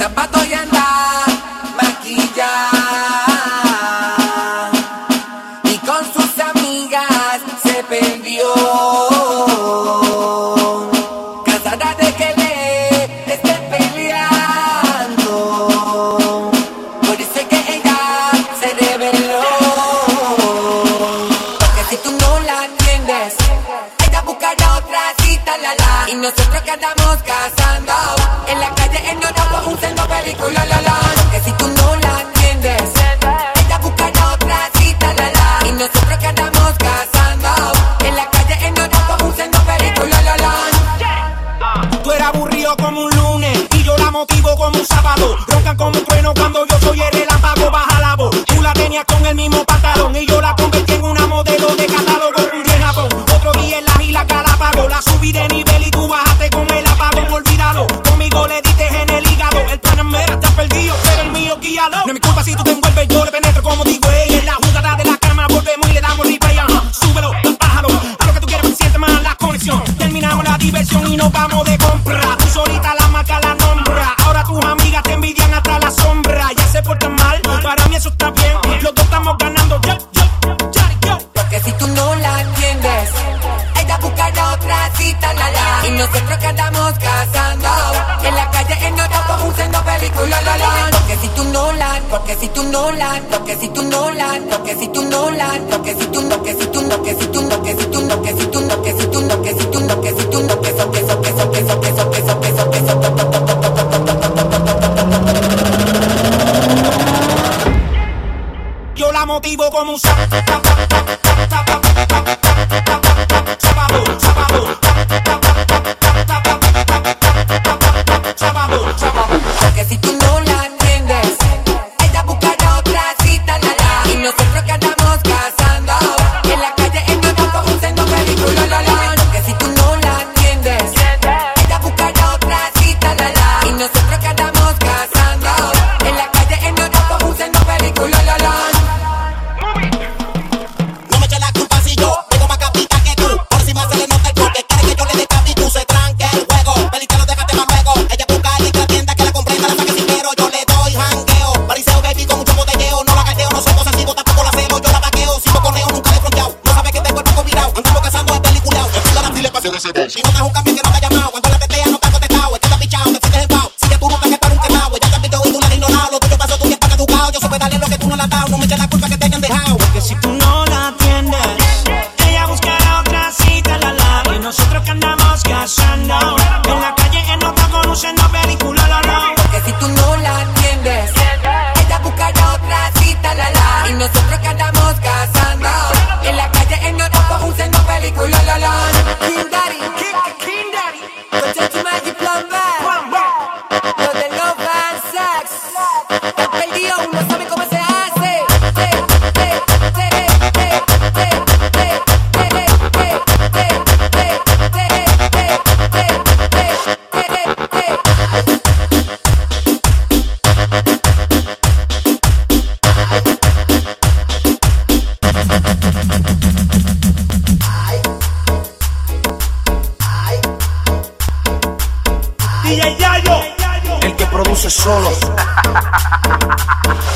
zapatos y anda maquillada. Y con sus amigas se perdió. Cansada de que le estén peleando. Por eso es que ella se reveló. Porque si tú no la atiendes, ella buscará otra cita, la la. Y nosotros que andamos cazando en la como un lunes y yo la motivo como un sábado. Roncan como un trueno cuando yo soy el relámpago, baja la voz. Tú la tenías con el mismo No es mi culpa si tú te envuelves, yo le penetro como digo ella. En la jugada de la cama volvemos y le damos replay. Ajá, súbelo, bájalo. A lo que tú quieres, me siente más la conexión. Terminamos la diversión y nos vamos de compra. Tú solita la marca la nombra. Ahora tus amigas te envidian hasta la sombra. Ya se portan mal, para mí eso está bien. Los dos estamos ganando. Yo, yo, yo. Porque si tú no la atiendes, ella buscará otra cita, la la. Y nosotros que andamos cazando en la calle en Orlando, un sendo película, la la. Porque si tú no la, porque si tú no la, porque si tú no la, porque si tú no, que si tú no, que si tú no, que si tú no, que si tú no, que si tú no, que si tú no, que si tú no, que so, que so, que so, que so, que so, que so, que so, que Yo la motivo como un ese Yayo, el que produce solo.